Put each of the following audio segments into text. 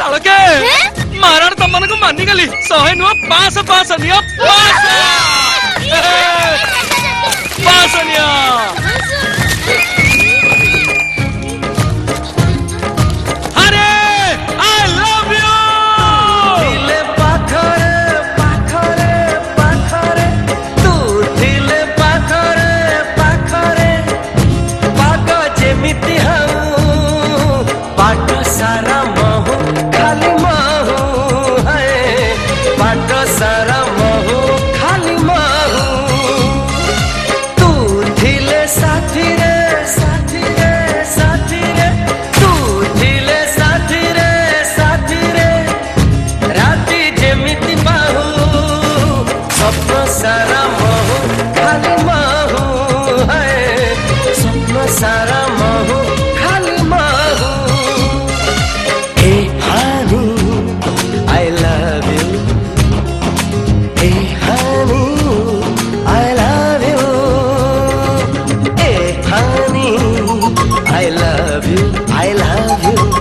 සලකේ මරණ තම්මනක මන්නිකලි සොහෙනුව පාස පාසනිය පාස පාසනියා love you.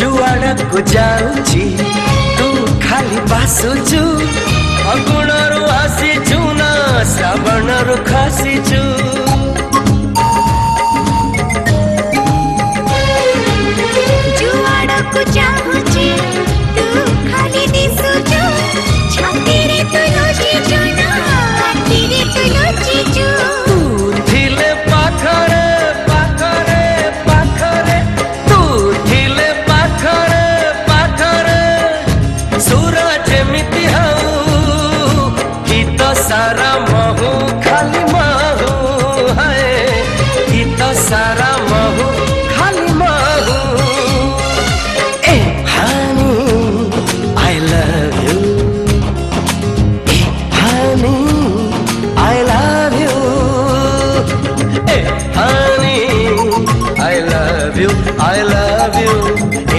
जुवाडको जाउची तु खाली बासुछु अगुणहरू हाँसिछु न साबणहरू खसिछु I love you.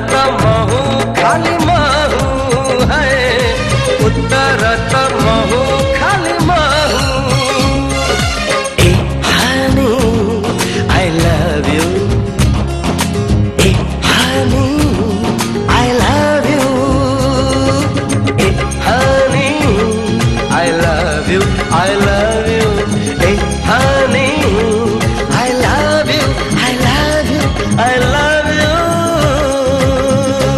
कम